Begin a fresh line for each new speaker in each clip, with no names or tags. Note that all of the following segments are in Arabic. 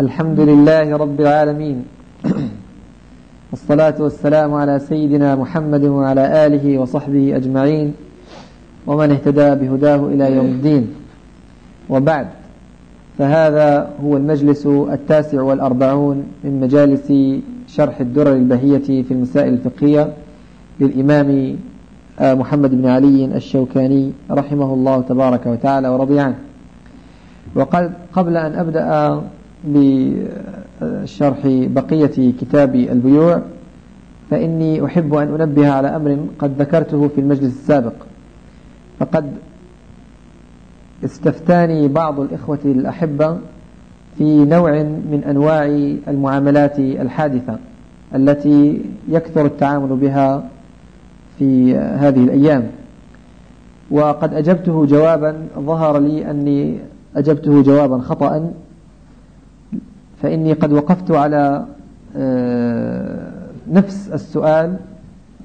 الحمد لله رب العالمين. والصلاة والسلام على سيدنا محمد وعلى آله وصحبه أجمعين. ومن اهتدى بهداه إلى يوم الدين. وبعد فهذا هو المجلس التاسع والأربعون من مجالس شرح الدرر البهية في المسائل الفقهية للإمام محمد بن علي الشوكاني رحمه الله تبارك وتعالى ورضي عنه. وقد قبل أن أبدأ بشرح بقية كتاب البيوع فإني أحب أن أنبه على أمر قد ذكرته في المجلس السابق. فقد استفتاني بعض الإخوة الأحبة في نوع من أنواع المعاملات الحادثة التي يكثر التعامل بها في هذه الأيام. وقد أجبته جوابا ظهر لي أني أجبته جوابا خطأ فإني قد وقفت على آه، نفس السؤال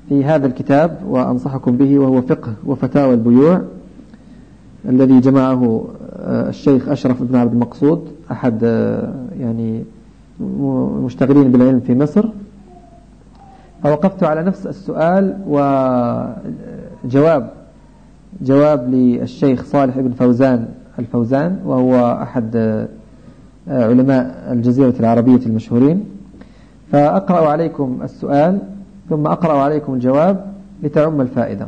في هذا الكتاب وأنصحكم به وهو فقه وفتاوى البيوع الذي جمعه آه، الشيخ أشرف بن عبد المقصود أحد آه، يعني المشتغلين بالعلم في مصر. فوقفت على نفس السؤال وجواب جواب للشيخ صالح بن فوزان الفوزان وهو أحد علماء الجزيرة العربية المشهورين. فأقرأ عليكم السؤال ثم أقرأ عليكم الجواب لتعم الفائدة.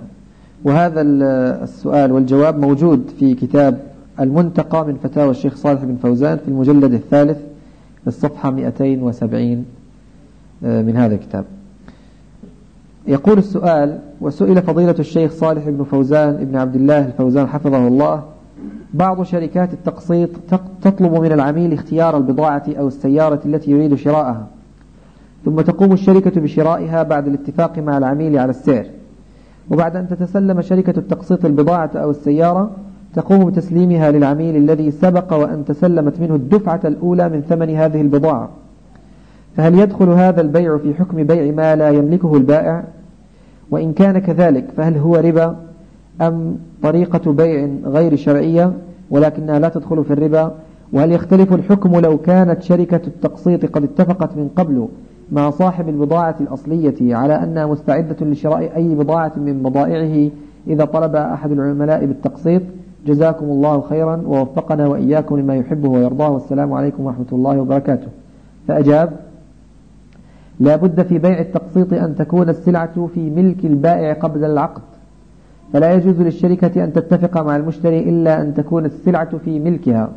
وهذا السؤال والجواب موجود في كتاب المنتقى من فتاوى الشيخ صالح بن فوزان في المجلد الثالث في الصفحة 270 آه، من هذا الكتاب. يقول السؤال وسئل فضيلة الشيخ صالح بن فوزان ابن عبد الله الفوزان حفظه الله بعض شركات التقسيط تطلب من العميل اختيار البضاعة أو السيارة التي يريد شراءها ثم تقوم الشركة بشرائها بعد الاتفاق مع العميل على السعر. وبعد أن تتسلم شركة التقسيط البضاعة أو السيارة تقوم بتسليمها للعميل الذي سبق وأن تسلمت منه الدفعة الأولى من ثمن هذه البضاعة. فهل يدخل هذا البيع في حكم بيع ما لا يملكه البائع؟ وإن كان كذلك فهل هو ربا؟ أم طريقة بيع غير شرعية ولكنها لا تدخل في الربا؟ وهل يختلف الحكم لو كانت شركة التقسيط قد اتفقت من قبل مع صاحب البضاعة الأصلية على أنها مستعدة لشراء أي بضاعة من بضائعه إذا طلب أحد العملاء بالتقسيط؟ جزاكم الله خيرا ووفقنا وإياكم لما يحبه ويرضاه. والسلام عليكم ورحمة الله وبركاته. فأجاب لا بد في بيع التقسيط أن تكون السلعة في ملك البائع قبل العقد. فلا يجوز للشركة أن تتفق مع المشتري إلا أن تكون السلعة في ملكها.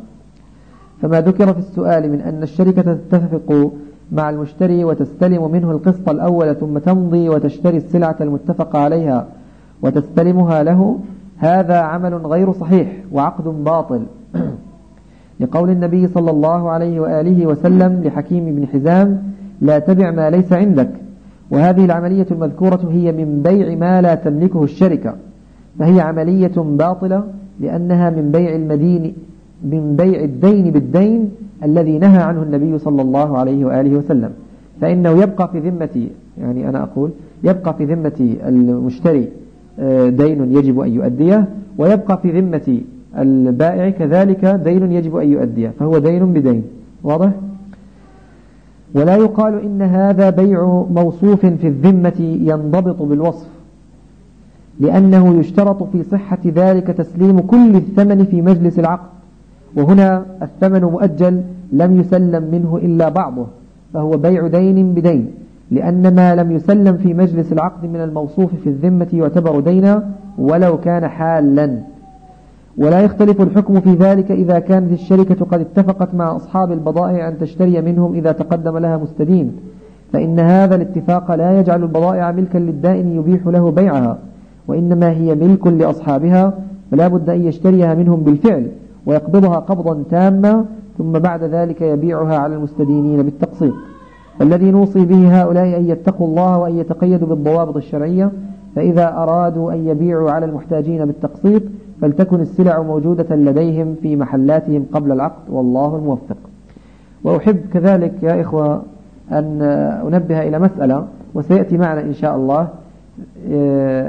فما ذكر في السؤال من أن الشركة تتفق مع المشتري وتستلم منه القسط الأول ثم تمضي وتشتري السلعة المتفق عليها وتستلمها له هذا عمل غير صحيح وعقد باطل. لقول النبي صلى الله عليه وآله وسلم لحكيم بن حزام لا تبع ما ليس عندك. وهذه العملية المذكورة هي من بيع ما لا تملكه الشركة. فهي عملية باطلة لأنها من بيع المدين من بيع الدين بالدين الذي نهى عنه النبي صلى الله عليه وآله وسلم. فإنه يبقى في ذمة يعني أنا أقول يبقى في ذمة المشتري آه، دين يجب أن يؤديه ويبقى في ذمة البائع كذلك دين يجب أن يؤديه. فهو دين بدين. واضح؟ ولا يقال إن هذا بيع موصوف في الذمة ينضبط بالوصف. لأنه يشترط في صحة ذلك تسليم كل الثمن في مجلس العقد. وهنا الثمن مؤجل لم يسلم منه إلا بعضه فهو بيع دين بدين لأن ما لم يسلم في مجلس العقد من الموصوف في الذمة يعتبر دينا ولو كان حالا. ولا يختلف الحكم في ذلك إذا كانت الشركة قد اتفقت مع أصحاب البضائع أن تشتري منهم إذا تقدم لها مستدين فإن هذا الاتفاق لا يجعل البضائع ملكا للدائن يبيح له بيعها. وإنما هي ملك لأصحابها فلا بد أن يشتريها منهم بالفعل ويقبضها قبضا تاما ثم بعد ذلك يبيعها على المستدينين بالتقسيط. فالذي نوصي به هؤلاء أن يتقوا الله وأن يتقيدوا بالضوابط الشرعية فإذا أرادوا أن يبيعوا على المحتاجين بالتقسيط فلتكن السلع موجودة لديهم في محلاتهم قبل العقد والله الموفق. وأحب كذلك يا إخوة أن أنبه إلى مسألة وسيأتي معنا إن شاء الله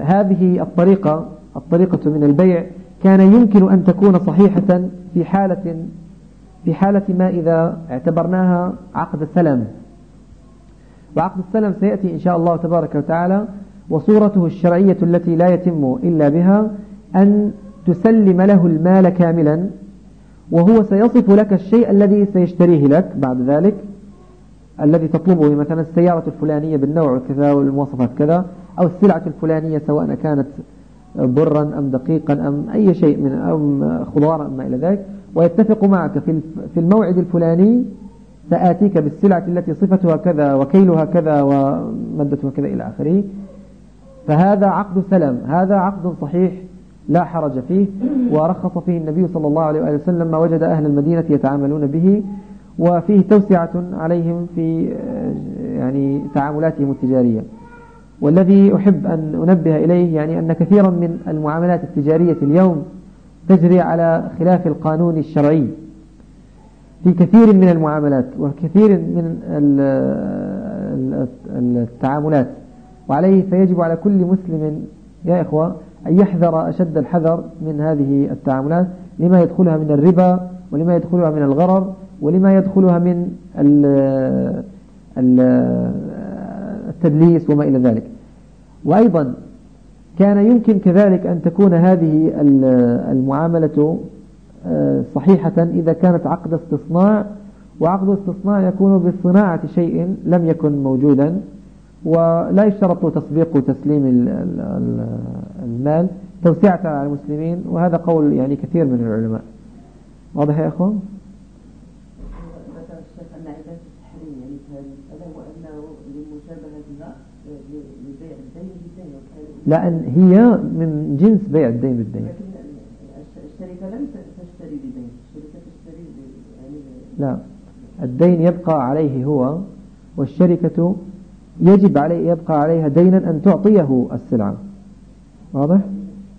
هذه الطريقة الطريقة من البيع كان يمكن أن تكون صحيحة في حالة في حالة ما إذا اعتبرناها عقد سلم وعقد السلم سيأتي إن شاء الله تبارك وتعالى وصورته الشرعية التي لا يتم إلا بها أن تسلم له المال كاملا وهو سيصف لك الشيء الذي سيشتريه لك بعد ذلك الذي تطلبه مثلا السيارة الفلانية بالنوع كذا والمواصفات كذا. أو السلعة الفلانية سواء كانت برا أم دقيقا أم أي شيء من أم خضار أم ما إلى ذلك ويتفق معك في الموعد الفلاني سآتيك بالسلعة التي صفتها كذا وكيلها كذا ومدتها كذا إلى آخره. فهذا عقد سلم هذا عقد صحيح لا حرج فيه ورخص فيه النبي صلى الله عليه وسلم ما وجد أهل المدينة يتعاملون به وفيه توسعة عليهم في يعني تعاملاتهم التجارية. والذي أحب أن أنبه إليه يعني أن كثيرا من المعاملات التجارية اليوم تجري على خلاف القانون الشرعي. في كثير من المعاملات وكثير من التعاملات. وعليه فيجب على كل مسلم يا إخوة أن يحذر أشد الحذر من هذه التعاملات لما يدخلها من الربا ولما يدخلها من الغرر ولما يدخلها من التدليس وما إلى ذلك. وأيضا كان يمكن كذلك أن تكون هذه المعاملة آه، صحيحة إذا كانت عقد استصناع وعقد استصناع يكون بصناعة شيء لم يكن موجودا ولا يشترط تسبيق وتسليم المال توسعة على المسلمين وهذا قول يعني كثير من العلماء. واضح يا أخوان؟ لا هي من جنس بيع الدين بالدين. الشركة لم تشتري بدين الشركة تشتري لا الدين يبقى عليه هو والشركة يجب عليه يبقى عليها دينا أن تعطيه السلعة. واضح؟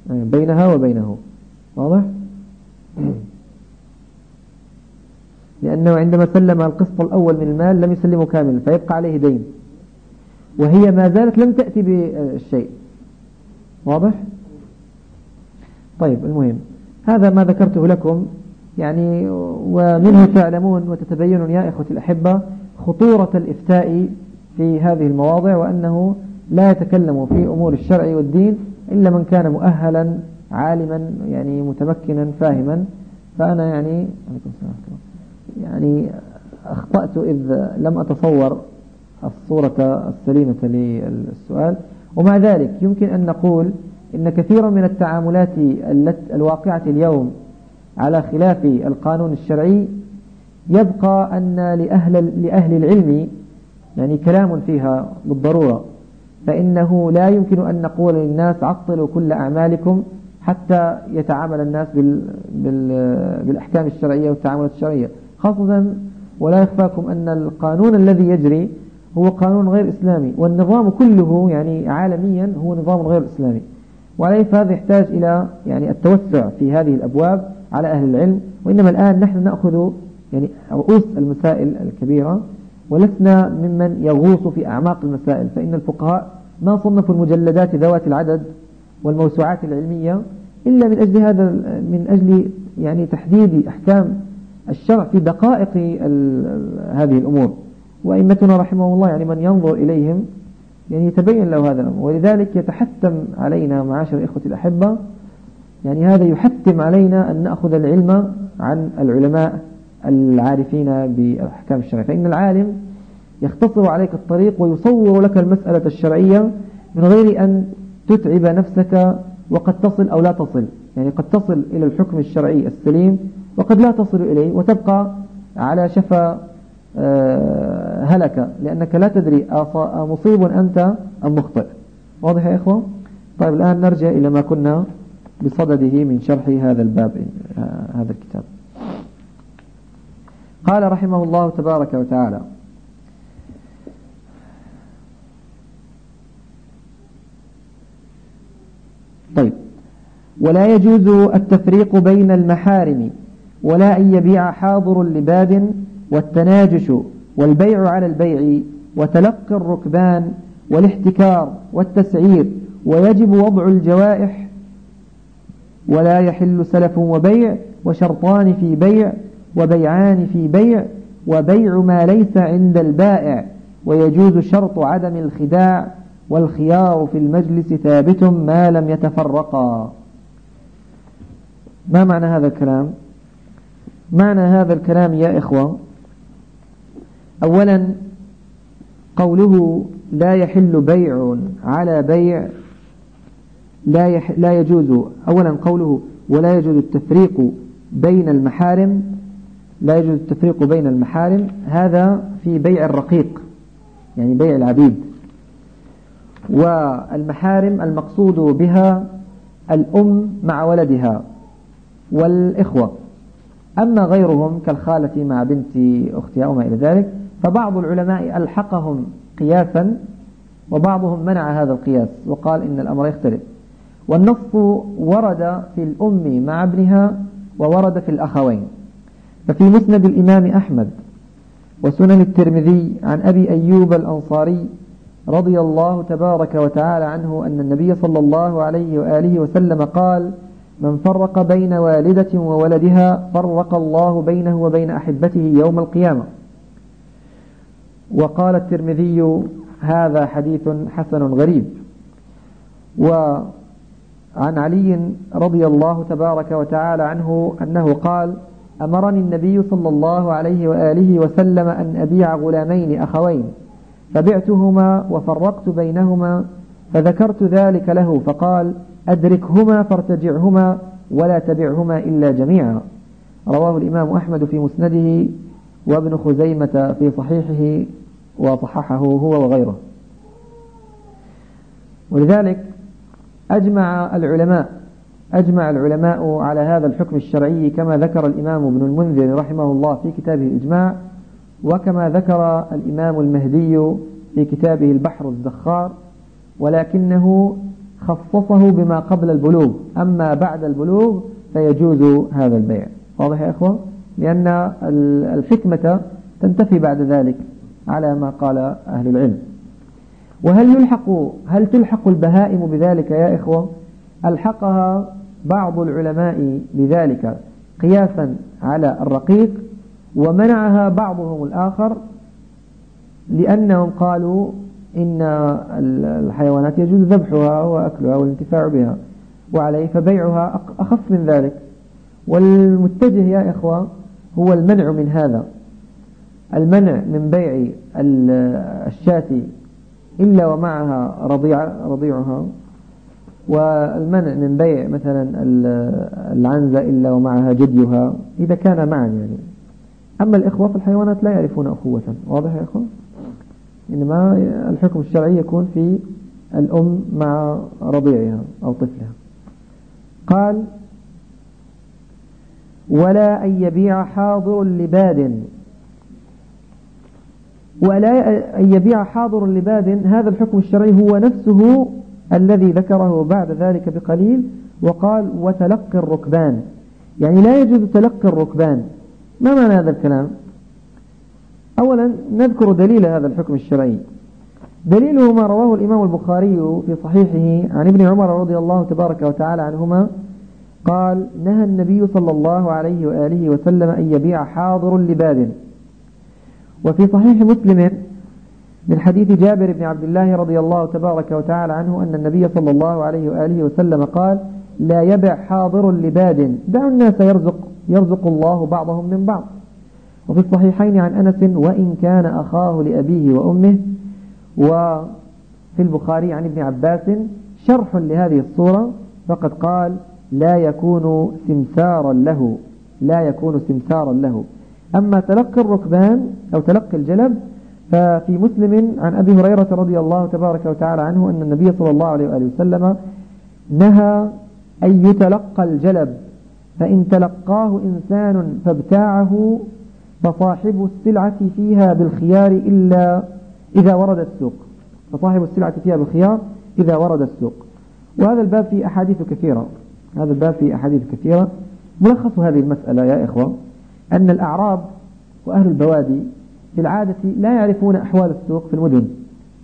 يعني بينها وبينه. واضح؟ لأنه عندما سلم القسط الأول من المال لم يسلمه كاملا فيبقى عليه دين. وهي ما زالت لم تأتي بالشيء. واضح؟ طيب المهم هذا ما ذكرته لكم يعني ومنه تعلمون وتتبينون يا إخوتي الأحبة خطورة الإفتاء في هذه المواضع وأنه لا يتكلم في أمور الشرع والدين إلا من كان مؤهلا عالما يعني متمكنا فاهما. فأنا يعني يعني أخطأت إذ لم أتصور الصورة السليمة للسؤال. ومع ذلك يمكن أن نقول إن كثيرا من التعاملات الواقعة اليوم على خلاف القانون الشرعي يبقى أن لأهل, لأهل العلم يعني كلام فيها بالضرورة فإنه لا يمكن أن نقول للناس عطلوا كل أعمالكم حتى يتعامل الناس بال بال بالأحكام الشرعية والتعاملات الشرعية. خاصة ولا يخفاكم أن القانون الذي يجري هو قانون غير إسلامي والنظام كله يعني عالميا هو نظام غير إسلامي. وعليه فهذا يحتاج إلى يعني التوسع في هذه الأبواب على أهل العلم وإنما الآن نحن نأخذ يعني رؤوس المسائل الكبيرة ولسنا ممن يغوص في أعماق المسائل فإن الفقهاء ما صنفوا المجلدات ذوات العدد والموسوعات العلمية إلا من أجل هذا من أجل يعني تحديد أحكام الشرع في دقائق هذه الأمور. وأئمتنا رحمه الله يعني من ينظر إليهم يعني يتبين له هذا الأمر. ولذلك يتحتم علينا معاشر الإخوة الأحبة يعني هذا يحتم علينا أن نأخذ العلم عن العلماء العارفين بأحكام الشرع. فإن العالم يختصر عليك الطريق ويصور لك المسألة الشرعية من غير أن تتعب نفسك وقد تصل أو لا تصل. يعني قد تصل إلى الحكم الشرعي السليم وقد لا تصل إليه وتبقى على شفا هلك لأنك لا تدري مصيب أنت أم مخطئ. واضح يا إخوة؟ طيب الآن نرجع إلى ما كنا بصدده من شرح هذا الباب آه، هذا الكتاب. قال رحمه الله تبارك وتعالى طيب. ولا يجوز التفريق بين المحارم ولا أن يبيع حاضر لباد والتناجش والبيع على البيع وتلقي الركبان والاحتكار والتسعير ويجب وضع الجوائح ولا يحل سلف وبيع وشرطان في بيع وبيعان في بيع وبيع ما ليس عند البائع ويجوز شرط عدم الخداع والخيار في المجلس ثابت ما لم يتفرقا. ما معنى هذا الكلام؟ معنى هذا الكلام يا إخوة أولا قوله لا يحل بيع على بيع لا, يح لا يجوز. أولا قوله ولا يجوز التفريق بين المحارم لا يجوز التفريق بين المحارم. هذا في بيع الرقيق يعني بيع العبيد. والمحارم المقصود بها الأم مع ولدها والإخوة. أما غيرهم كالخالة مع بنت أختها وما إلى ذلك فبعض العلماء ألحقهم قياسا وبعضهم منع هذا القياس وقال إن الأمر يختلف. والنص ورد في الأم مع ابنها وورد في الأخوين. ففي مسند الإمام أحمد وسنن الترمذي عن أبي أيوب الأنصاري رضي الله تبارك وتعالى عنه أن النبي صلى الله عليه وآله وسلم قال من فرق بين والدة وولدها فرق الله بينه وبين أحبته يوم القيامة وقال الترمذي هذا حديث حسن غريب. وعن علي رضي الله تبارك وتعالى عنه أنه قال أمرني النبي صلى الله عليه وآله وسلم أن أبيع غلامين أخوين فبعتهما وفرقت بينهما فذكرت ذلك له فقال أدركهما فارتجعهما ولا تبعهما إلا جميعا. رواه الإمام أحمد في مسنده. وابن خزيمة في صحيحه وصححه هو وغيره. ولذلك أجمع العلماء أجمع العلماء على هذا الحكم الشرعي كما ذكر الإمام ابن المنذر رحمه الله في كتابه الإجماع وكما ذكر الإمام المهدي في كتابه البحر الزخار ولكنه خصصه بما قبل البلوغ أما بعد البلوغ فيجوز هذا البيع. واضح يا أخوة؟ لأن الحكمة تنتفي بعد ذلك على ما قال أهل العلم. وهل يلحق هل تلحق البهائم بذلك يا إخوة؟ ألحقها بعض العلماء بذلك قياسا على الرقيق ومنعها بعضهم الآخر لأنهم قالوا إن الحيوانات يجوز ذبحها وأكلها والانتفاع بها وعليه فبيعها أخف من ذلك. والمتجه يا إخوة هو المنع من هذا. المنع من بيع الشاة إلا ومعها رضيع رضيعها. والمنع من بيع مثلا العنزة إلا ومعها جديها إذا كان معا يعني. أما الإخوة في الحيوانات لا يعرفون أخوة. واضح يا إخوة؟ إنما الحكم الشرعي يكون في الأم مع رضيعها أو طفلها. قال ولا أن يبيع حاضر لباد. ولا أن يبيع حاضر لباد هذا الحكم الشرعي هو نفسه الذي ذكره بعد ذلك بقليل وقال وتلقي الركبان. يعني لا يجوز تلقي الركبان. ما معنى هذا الكلام؟ أولا نذكر دليل هذا الحكم الشرعي. دليله ما رواه الإمام البخاري في صحيحه عن ابن عمر رضي الله تبارك وتعالى عنهما قال نهى النبي صلى الله عليه وآله وسلم أن يبيع حاضر لباد وفي صحيح مسلم من حديث جابر بن عبد الله رضي الله تبارك وتعالى عنه أن النبي صلى الله عليه وآله وسلم قال لا يبع حاضر لباد دعوا الناس يرزق يرزق الله بعضهم من بعض. وفي الصحيحين عن أنس وإن كان أخاه لأبيه وأمه. وفي البخاري عن ابن عباس شرح لهذه الصورة فقد قال لا يكون سمسارا له. لا يكون سمسارا له. أما تلقي الركبان أو تلقي الجلب ففي مسلم عن أبي هريرة رضي الله تبارك وتعالى عنه أن النبي صلى الله عليه وآله وسلم نهى أن يتلقى الجلب. فإن تلقاه إنسان فابتاعه فصاحب السلعة فيها بالخيار إلا إذا ورد السوق. فصاحب السلعة فيها بالخيار إذا ورد السوق. وهذا الباب فيه أحاديث كثيرة. هذا الباب فيه أحاديث كثيرة. ملخص هذه المسألة يا إخوة أن الأعراب وأهل البوادي في العادة لا يعرفون أحوال السوق في المدن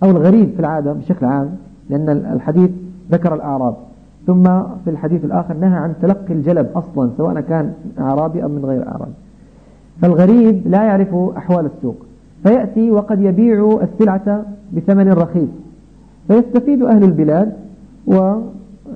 أو الغريب في العادة بشكل عام لأن الحديث ذكر الأعراب. ثم في الحديث الآخر نهى عن تلقي الجلب أصلا سواء كان أعرابي أو من غير أعرابي فالغريب لا يعرف أحوال السوق. فيأتي وقد يبيع السلعة بثمن رخيص. فيستفيد أهل البلاد ويعني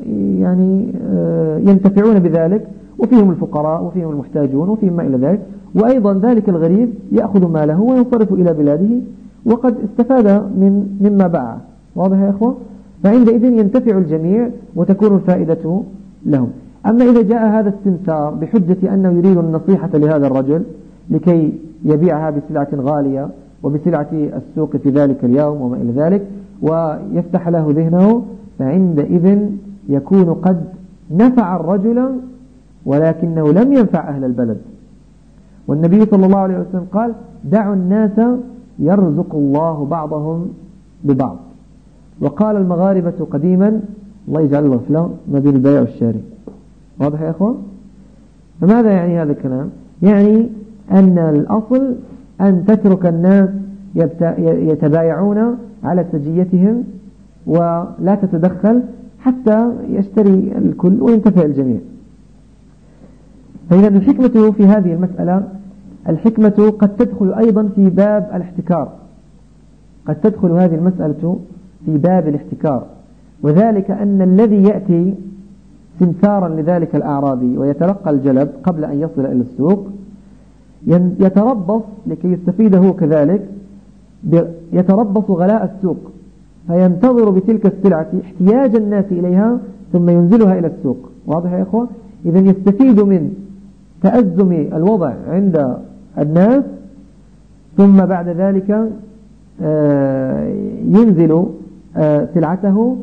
آه، ينتفعون بذلك وفيهم الفقراء وفيهم المحتاجون وفيهم ما إلى ذلك وأيضا ذلك الغريب يأخذ ماله وينصرف إلى بلاده وقد استفاد من مما باع. واضح يا أخوة؟ فعندئذ ينتفع الجميع وتكون الفائدة لهم. أما إذا جاء هذا السمسار بحجة أنه يريد النصيحة لهذا الرجل لكي يبيعها بسلعة غالية وبسلعة السوق في ذلك اليوم وما إلى ذلك ويفتح له ذهنه فعندئذ يكون قد نفع الرجل ولكنه لم ينفع أهل البلد. والنبي صلى الله عليه وسلم قال دعوا الناس يرزق الله بعضهم ببعض وقال المغاربة قديما الله يجعل الغفلة ما بين البيع والشاري واضح يا أخوان؟ فماذا يعني هذا الكلام؟ يعني أن الأصل أن تترك الناس يتبايعون على سجيتهم ولا تتدخل حتى يشتري الكل وينتفع الجميع. فإذا الحكمة في هذه المسألة الحكمة قد تدخل أيضا في باب الاحتكار. قد تدخل هذه المسألة في باب الاحتكار. وذلك أن الذي يأتي سمسارا لذلك الأعرابي ويتلقى الجلب قبل أن يصل إلى السوق يتربص لكي يستفيد هو كذلك يتربص غلاء السوق. فينتظر بتلك السلعة احتياج الناس إليها ثم ينزلها إلى السوق. واضح يا إخوة؟ إذا يستفيد من تأزم الوضع عند الناس ثم بعد ذلك آه، ينزل آه، سلعته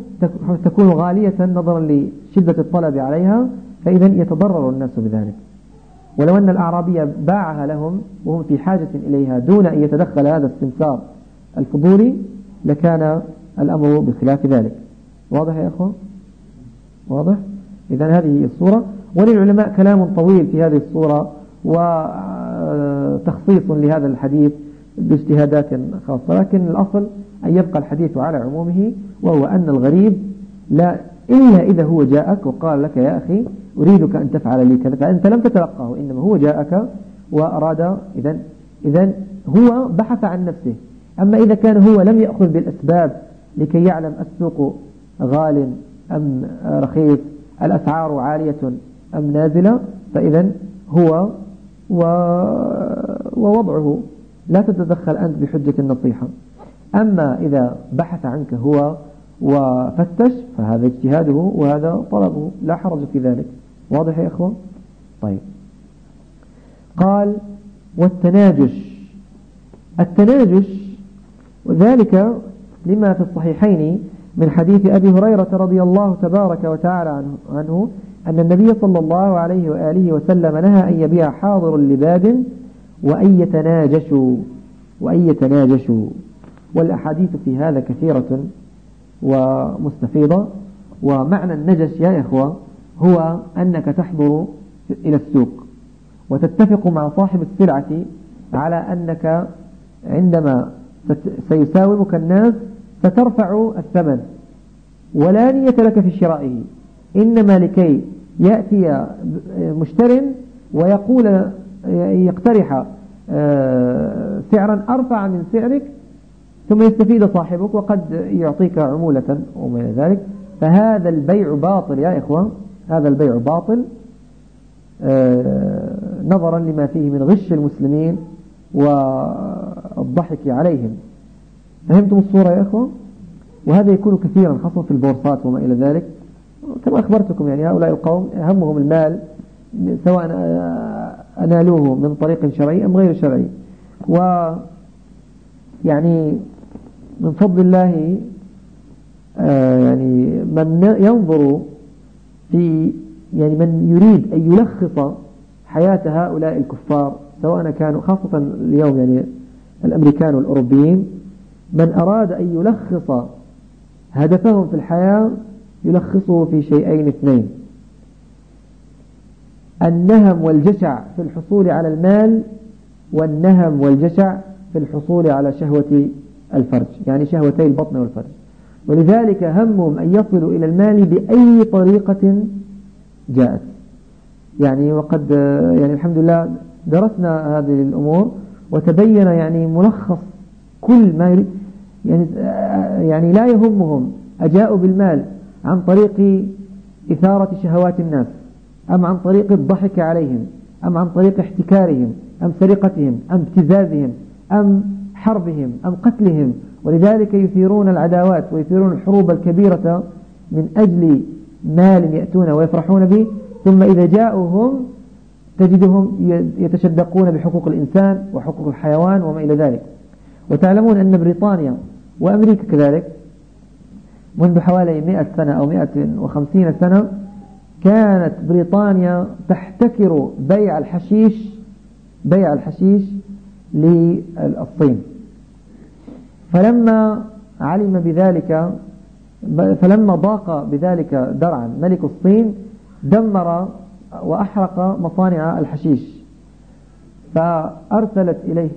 تكون غالية نظرا لشدة الطلب عليها فإذا يتضرر الناس بذلك. ولو أن الأعرابي باعها لهم وهم في حاجة إليها دون أن يتدخل هذا السمسار الفضولي لكان الأمر بخلاف ذلك. واضح يا أخوة واضح؟ إذا هذه الصورة. وللعلماء كلام طويل في هذه الصورة وتخصيص لهذا الحديث باجتهادات خاصة. لكن الأصل أن يبقى الحديث على عمومه وهو أن الغريب لا إلا إذا هو جاءك وقال لك يا أخي أريدك أن تفعل لي كذا فأنت لم تتلقاه إنما هو جاءك وأراد. إذا إذا هو بحث عن نفسه. أما إذا كان هو لم يأخذ بالأسباب لكي يعلم السوق غال أم رخيص الأسعار عالية أم نازلة فإذا هو ووضعه لا تتدخل أنت بحجة النصيحة. أما إذا بحث عنك هو وفتش فهذا اجتهاده وهذا طلبه. لا حرج في ذلك. واضح يا إخوة؟ طيب. قال والتناجش. التناجش وذلك لما في الصحيحين من حديث أبي هريرة رضي الله تبارك وتعالى عنه أن النبي صلى الله عليه وآله وسلم نهى أن يبيع حاضر لباد وأن يتناجشوا وأن يتناجشوا. والأحاديث في هذا كثيرة ومستفيضة. ومعنى النجش يا إخوة هو أنك تحضر إلى السوق وتتفق مع صاحب السلعة على أنك عندما سيساومك الناس سترفع الثمن. ولا نية لك في شرائه إنما لكي يأتي مشتر ويقول يقترح آه، سعرا أرفع من سعرك ثم يستفيد صاحبك وقد يعطيك عمولة وما ذلك. فهذا البيع باطل يا إخوة. هذا البيع باطل آه، نظرا لما فيه من غش المسلمين والضحك عليهم. فهمتم الصورة يا إخوة؟ وهذا يكون كثيرا خاصة في البورصات وما إلى ذلك. كما أخبرتكم يعني هؤلاء القوم همهم المال سواء أنالوه من طريق شرعي أم غير شرعي. و يعني من فضل الله آه، يعني من ينظر في يعني من يريد أن يلخص حياة هؤلاء الكفار سواء كانوا خاصة اليوم يعني الأمريكان والأوروبيين من أراد أن يلخص هدفهم في الحياة يلخصه في شيئين اثنين. النهم والجشع في الحصول على المال والنهم والجشع في الحصول على شهوة الفرج يعني شهوتي البطن والفرج. ولذلك همهم أن يصلوا إلى المال بأي طريقة جاءت. يعني وقد يعني الحمد لله درسنا هذه الأمور وتبين يعني ملخص كل ما يريد يعني, يعني لا يهمهم أجاءوا بالمال عن طريق إثارة شهوات الناس أم عن طريق الضحك عليهم أم عن طريق احتكارهم أم سرقتهم أم ابتزازهم أم حربهم أم قتلهم. ولذلك يثيرون العداوات ويثيرون الحروب الكبيرة من أجل مال يأتون ويفرحون به. ثم إذا جاءوا هم تجدهم يتشدقون بحقوق الإنسان وحقوق الحيوان وما إلى ذلك. وتعلمون أن بريطانيا وأمريكا كذلك. منذ حوالي 100 سنة أو 150 سنة كانت بريطانيا تحتكر بيع الحشيش بيع الحشيش للصين. فلما علم بذلك فلما ضاق بذلك درعا ملك الصين دمر وأحرق مصانع الحشيش. فأرسلت إليه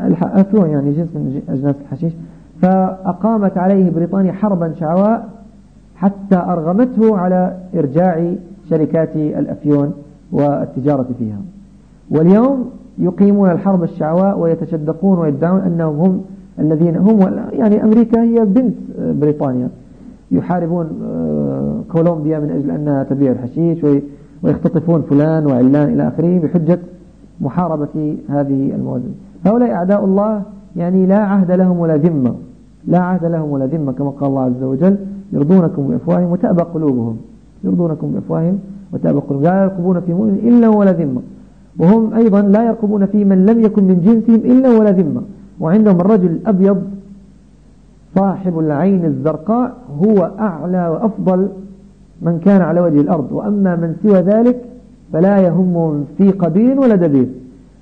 الأفيون يعني جنس من أجناس الحشيش. فأقامت عليه بريطانيا حربا شعواء حتى أرغمته على إرجاع شركات الأفيون والتجارة فيها. واليوم يقيمون الحرب الشعواء ويتشدقون ويدعون أنهم هم الذين هم يعني أمريكا هي بنت بريطانيا. يحاربون آه، كولومبيا من أجل أنها تبيع الحشيش ويختطفون فلان وعلان إلى آخره بحجة محاربة هذه المواد هؤلاء أعداء الله يعني لا عهد لهم ولا ذمة لا عهد لهم ولا ذمة كما قال الله عز وجل يرضونكم بأفواههم وتأبى قلوبهم يرضونكم بأفواههم وتأبى قلوبهم لا يرقبون في مؤمن إلا ولا ذمة وهم أيضا لا يرقبون في من لم يكن من جنسهم إلا ولا ذمة وعندهم الرجل الأبيض صاحب العين الزرقاء هو أعلى وأفضل من كان على وجه الأرض وأما من سوى ذلك فلا يهم في قبيل ولا دبير.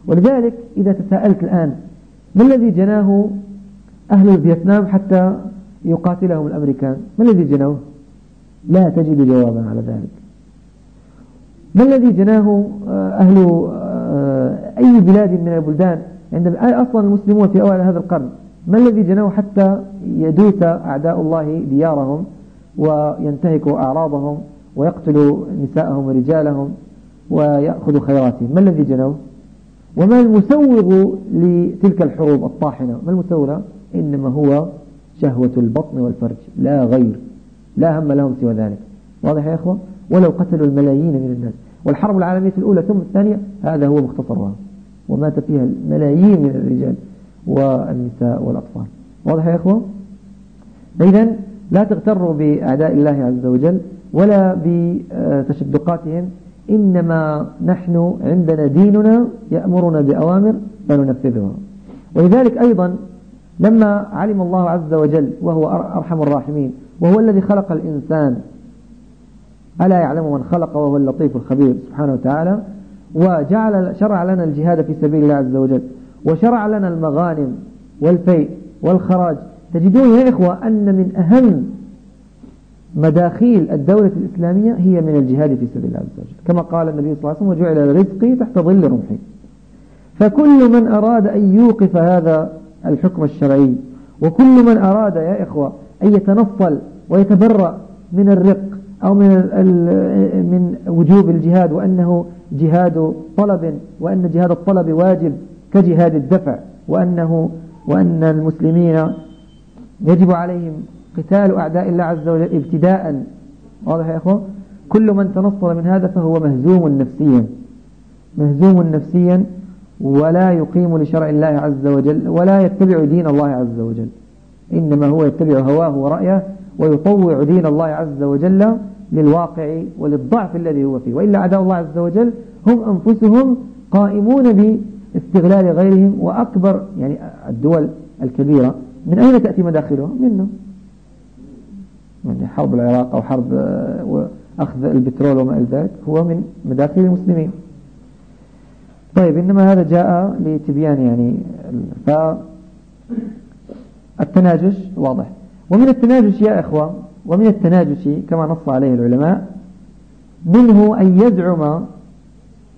ولذلك إذا تساءلت الآن ما الذي جناه أهل فيتنام حتى يقاتلهم الأمريكان؟ ما الذي جنوه؟ لا تجد جوابا على ذلك. ما الذي جناه آه، أهل آه، أي بلاد من البلدان؟ عندما أصلا المسلمون في أول هذا القرن. ما الذي جناه حتى يدوس أعداء الله ديارهم وينتهكوا أعراضهم ويقتلوا نساءهم ورجالهم ويأخذوا خيراتهم؟ ما الذي جنوه؟ وما المسوغ لتلك الحروب الطاحنة ما المسوغ إنما هو شهوة البطن والفرج لا غير لا هم لهم سوى ذلك. واضح يا أخوة؟ ولو قتلوا الملايين من الناس. والحرب العالمية الأولى ثم الثانية هذا هو مختصرها. ومات فيها الملايين من الرجال والنساء والأطفال. واضح يا أخوة؟ إذا لا تغتروا بأعداء الله عز وجل ولا بتشدقاتهم إنما نحن عندنا ديننا يأمرنا بأوامر فننفذها ولذلك أيضا لما علم الله عز وجل وهو أرحم الراحمين وهو الذي خلق الإنسان ألا يعلم من خلق وهو اللطيف الخبير سبحانه وتعالى وجعل شرع لنا الجهاد في سبيل الله عز وجل وشرع لنا المغانم والفيء والخراج. تجدون يا إخوة أن من أهم مداخيل الدولة الإسلامية هي من الجهاد في سبيل الله عز وجل. كما قال النبي صلى الله عليه وسلم وجعل رزقي تحت ظل رمحي فكل من أراد أن يوقف هذا الحكم الشرعي وكل من أراد يا إخوة أن يتنصل ويتبرأ من الرق أو من من وجوب الجهاد وأنه جهاد طلب وأن جهاد الطلب واجب كجهاد الدفع وأنه وأن المسلمين يجب عليهم قتال أعداء الله عز وجل ابتداء. واضح يا أخوة؟ كل من تنصر من هذا فهو مهزوم نفسيا. مهزوم نفسيا ولا يقيم لشرع الله عز وجل ولا يتبع دين الله عز وجل. إنما هو يتبع هواه ورأيه ويطوع دين الله عز وجل للواقع وللضعف الذي هو فيه. وإلا أعداء الله عز وجل هم أنفسهم قائمون باستغلال غيرهم وأكبر يعني الدول الكبيرة. من أين تأتي مداخلها؟ منا يعني حرب العراق أو حرب آه، أخذ البترول وما إلى ذلك هو من مداخل المسلمين. طيب إنما هذا جاء لتبيان يعني فالتناجش واضح. ومن التناجش يا إخوة ومن التناجش كما نص عليه العلماء منه أن يزعم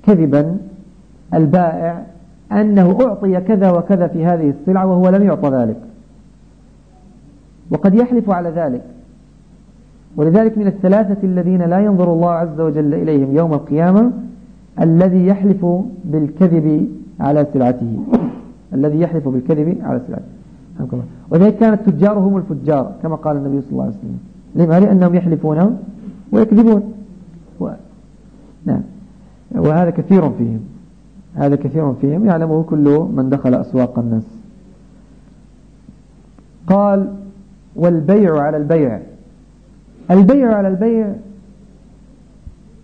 كذبا البائع أنه أعطي كذا وكذا في هذه السلعة وهو لم يعطى ذلك. وقد يحلف على ذلك. ولذلك من الثلاثة الذين لا ينظر الله عز وجل إليهم يوم القيامة الذي يحلف بالكذب على سلعته. الذي يحلف بالكذب على سلعته. وذلك كانت تجارهم الفجار كما قال النبي صلى الله عليه وسلم. لما لأنهم يحلفون ويكذبون. و... نعم. وهذا كثير فيهم. هذا كثير فيهم. يعلمه كل من دخل أسواق الناس. قال والبيع على البيع. البيع على البيع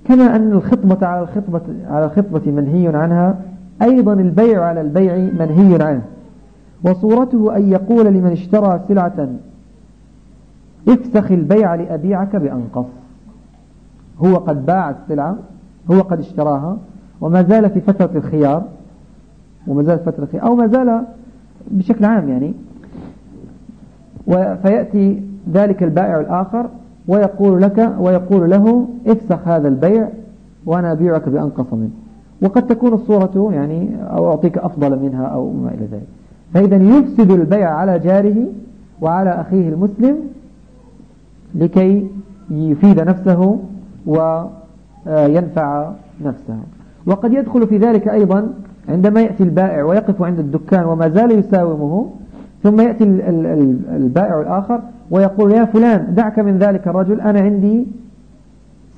كما أن الخطبة على الخطبة على الخطبة منهي عنها. أيضا البيع على البيع منهي عنه. وصورته أن يقول لمن اشترى سلعة افسخ البيع لأبيعك بأنقص. هو قد باع السلعة هو قد اشتراها وما زال في فترة الخيار وما زال فترة الخيار أو ما زال بشكل عام يعني. فيأتي ذلك البائع الآخر ويقول لك ويقول له افسخ هذا البيع وأنا أبيعك بأنقص منه. وقد تكون الصورة يعني أو أعطيك أفضل منها أو ما إلى ذلك. فإذا يفسد البيع على جاره وعلى أخيه المسلم لكي يفيد نفسه وينفع نفسه. وقد يدخل في ذلك أيضا عندما يأتي البائع ويقف عند الدكان وما زال يساومه ثم يأتي البائع الآخر ويقول يا فلان دعك من ذلك الرجل أنا عندي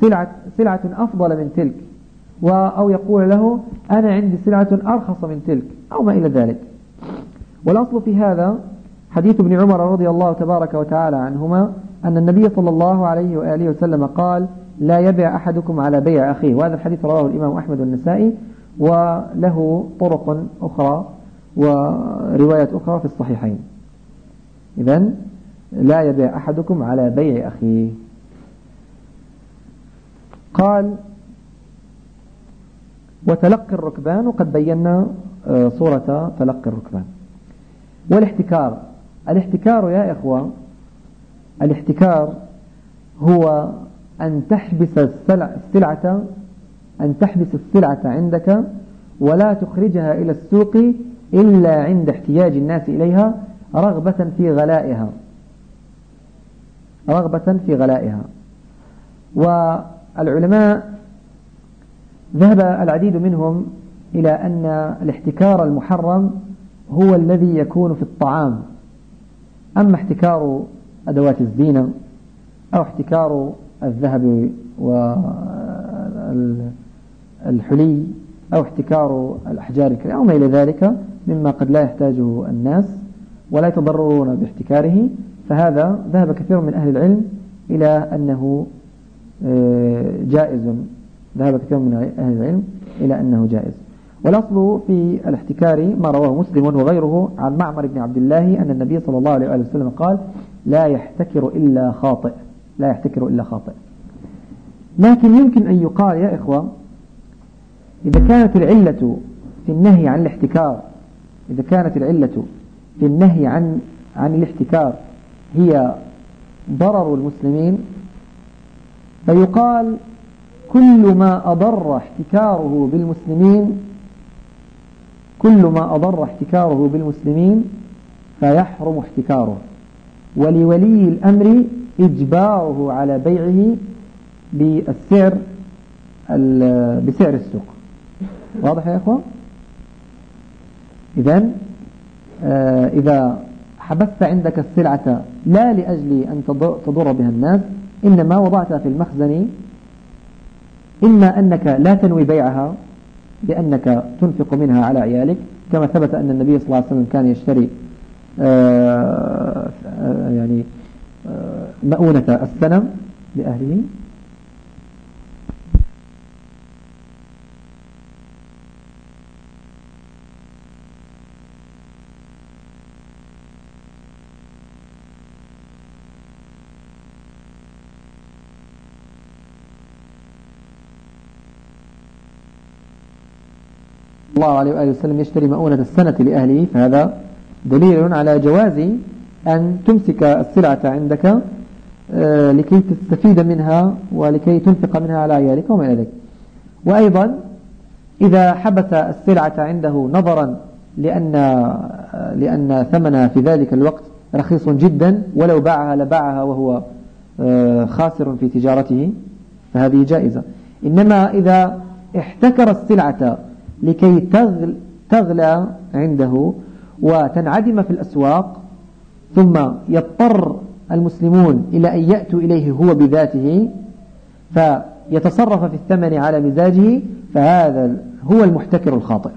سلعة, سلعة أفضل من تلك. أو يقول له أنا عندي سلعة أرخص من تلك أو ما إلى ذلك. والأصل في هذا حديث ابن عمر رضي الله تبارك وتعالى عنهما أن النبي صلى الله عليه وآله وسلم قال لا يبيع أحدكم على بيع أخيه. وهذا الحديث رواه الإمام أحمد والنسائي وله طرق أخرى ورواية أخرى في الصحيحين. إذا لا يبيع أحدكم على بيع أخيه. قال وتلقي الركبان وقد بينا آه، صورة تلقي الركبان. والاحتكار. الاحتكار يا إخوة الاحتكار هو أن تحبس السلعة أن تحبس السلعة عندك ولا تخرجها إلى السوق إلا عند احتياج الناس إليها رغبة في غلائها. رغبة في غلائها. والعلماء ذهب العديد منهم إلى أن الاحتكار المحرم هو الذي يكون في الطعام. أما احتكار أدوات الزينة أو احتكار الذهب والحلي أو احتكار الأحجار أو ما إلى ذلك مما قد لا يحتاجه الناس ولا يتضررون باحتكاره فهذا ذهب كثير من أهل العلم إلى أنه آه، جائز. ذهب كثير من أهل العلم إلى أنه جائز. والأصل في الاحتكار ما رواه مسلم وغيره عن معمر بن عبد الله أن النبي صلى الله عليه وسلم قال لا يحتكر إلا خاطئ. لا يحتكر إلا خاطئ. لكن يمكن أن يقال يا إخوة إذا كانت العلة في النهي عن الاحتكار إذا كانت العلة في النهي عن عن الاحتكار هي ضرر المسلمين فيقال كل ما أضر احتكاره بالمسلمين كل ما أضر احتكاره بالمسلمين فيحرم احتكاره. ولولي الأمر إجباره على بيعه بالسعر بسعر السوق. واضح يا أخوة؟ إذا آه إذا حبست عندك السلعة لا لأجل أن تضر بها الناس إنما وضعتها في المخزن إما أنك لا تنوي بيعها بأنك تنفق منها على عيالك كما ثبت أن النبي صلى الله عليه وسلم كان يشتري آه، آه، يعني آه، مؤونة السنم لأهله. الله عليه وآله وسلم يشتري مؤونة السنة لأهله فهذا دليل على جواز أن تمسك السلعة عندك آه، لكي تستفيد منها ولكي تنفق منها على عيالك وما إلى ذلك. وأيضا إذا حبس السلعة عنده نظرا لأن آه، لأن ثمنها في ذلك الوقت رخيص جدا ولو باعها لباعها وهو آه، خاسر في تجارته فهذه جائزة. إنما إذا احتكر السلعة لكي تغل تغلى عنده وتنعدم في الأسواق ثم يضطر المسلمون إلى أن يأتوا إليه هو بذاته فيتصرف في الثمن على مزاجه فهذا هو المحتكر الخاطئ.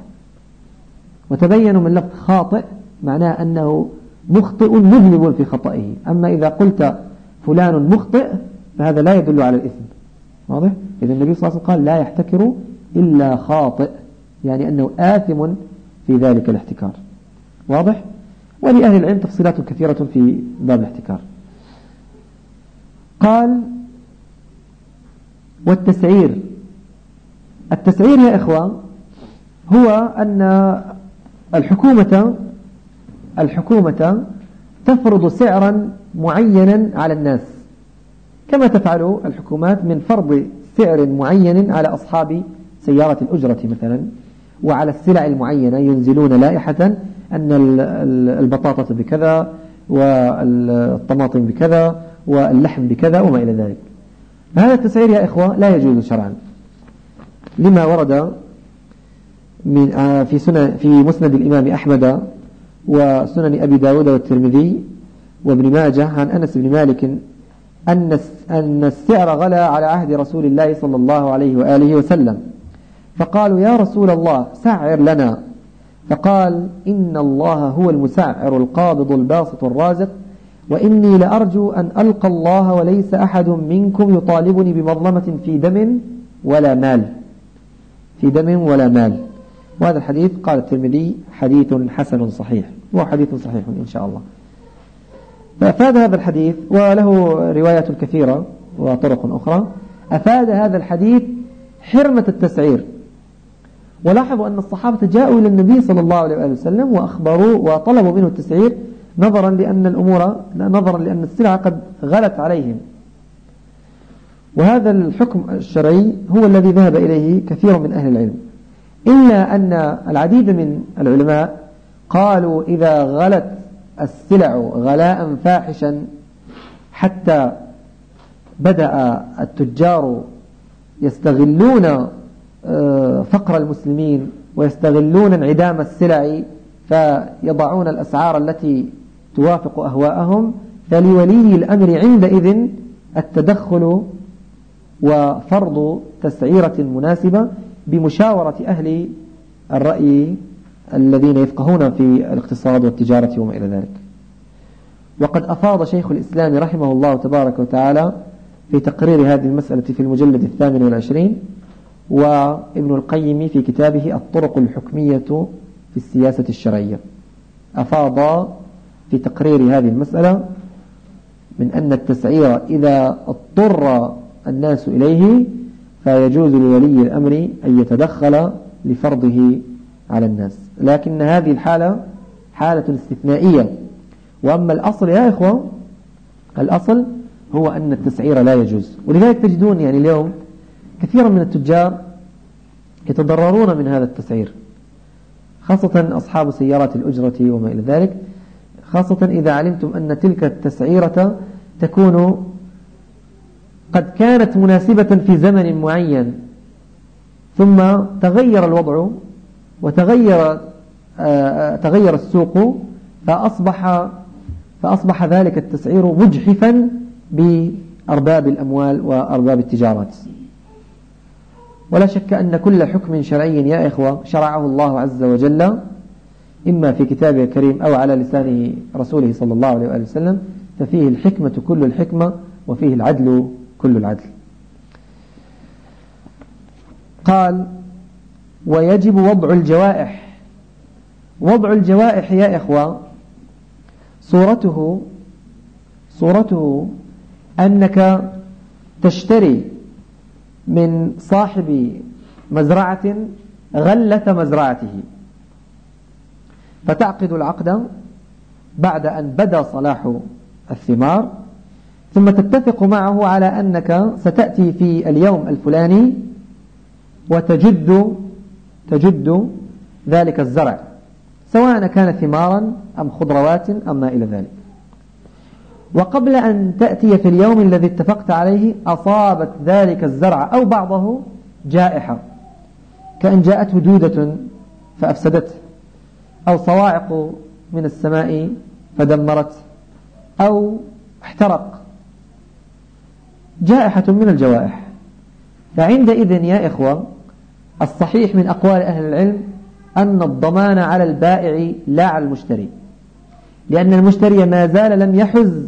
وتبين من لفظ خاطئ معناه أنه مخطئ مذنب في خطئه. أما إذا قلت فلان مخطئ فهذا لا يدل على الإثم. واضح؟ إذا النبي صلى الله عليه وسلم قال لا يحتكر إلا خاطئ. يعني أنه آثم في ذلك الاحتكار. واضح؟ ولأهل العلم تفصيلات كثيرة في باب الاحتكار. قال والتسعير. التسعير يا إخوة هو أن الحكومة الحكومة تفرض سعرا معينا على الناس. كما تفعل الحكومات من فرض سعر معين على أصحاب سيارة الأجرة مثلا. وعلى السلع المعينة ينزلون لائحة أن البطاطة بكذا والطماطم بكذا واللحم بكذا وما إلى ذلك. هذا التسعير يا إخوة لا يجوز شرعا. لما ورد من آه، في سنة في مسند الإمام أحمد وسنن أبي داود والترمذي وابن ماجه عن أنس بن مالك أن أن السعر غلا على عهد رسول الله صلى الله عليه وآله وسلم. فقالوا يا رسول الله سعر لنا. فقال إن الله هو المسعر القابض الباسط الرازق وإني لأرجو أن ألقى الله وليس أحد منكم يطالبني بمظلمة في دم ولا مال. في دم ولا مال. وهذا الحديث قال الترمذي حديث حسن صحيح. هو حديث صحيح إن شاء الله. فأفاد هذا الحديث وله روايات كثيرة وطرق أخرى. أفاد هذا الحديث حرمة التسعير. ولاحظوا أن الصحابة جاءوا إلى النبي صلى الله عليه وسلم وأخبروا وطلبوا منه التسعير نظرا لأن الأمور نظرا لأن السلعة قد غلت عليهم. وهذا الحكم الشرعي هو الذي ذهب إليه كثير من أهل العلم. إلا أن العديد من العلماء قالوا إذا غلت السلع غلاء فاحشا حتى بدأ التجار يستغلون فقر المسلمين ويستغلون انعدام السلع فيضعون الأسعار التي توافق أهواءهم فلولي الأمر عندئذ التدخل وفرض تسعيرة مناسبة بمشاورة أهل الرأي الذين يفقهون في الاقتصاد والتجارة وما إلى ذلك. وقد أفاض شيخ الإسلام رحمه الله تبارك وتعالى في تقرير هذه المسألة في المجلد الثامن والعشرين وابن القيم في كتابه الطرق الحكمية في السياسة الشرعية. أفاض في تقرير هذه المسألة من أن التسعير إذا اضطر الناس إليه فيجوز لولي الأمر أن يتدخل لفرضه على الناس. لكن هذه الحالة حالة استثنائية. وأما الأصل يا إخوة الأصل هو أن التسعير لا يجوز. ولذلك تجدون يعني اليوم كثيرا من التجار يتضررون من هذا التسعير خاصة أصحاب سيارات الأجرة وما إلى ذلك خاصة إذا علمتم أن تلك التسعيرة تكون قد كانت مناسبة في زمن معين ثم تغير الوضع وتغير آه، تغير السوق فأصبح فأصبح ذلك التسعير مجحفا بأرباب الأموال وأرباب التجارات. ولا شك أن كل حكم شرعي يا إخوة شرعه الله عز وجل إما في كتابه الكريم أو على لسان رسوله صلى الله عليه وآله وسلم ففيه الحكمة كل الحكمة وفيه العدل كل العدل. قال ويجب وضع الجوائح. وضع الجوائح يا إخوة صورته صورته أنك تشتري من صاحب مزرعة غلة مزرعته. فتعقد العقد بعد أن بدا صلاح الثمار ثم تتفق معه على أنك ستأتي في اليوم الفلاني وتجد تجد ذلك الزرع سواء كان ثمارا أم خضروات أم ما إلى ذلك. وقبل أن تأتي في اليوم الذي اتفقت عليه أصابت ذلك الزرع أو بعضه جائحة. كأن جاءته دودة فأفسدته أو صواعق من السماء فدمرت أو احترق. جائحة من الجوائح. فعندئذ يا إخوة الصحيح من أقوال أهل العلم أن الضمان على البائع لا على المشتري لأن المشتري ما زال لم يحز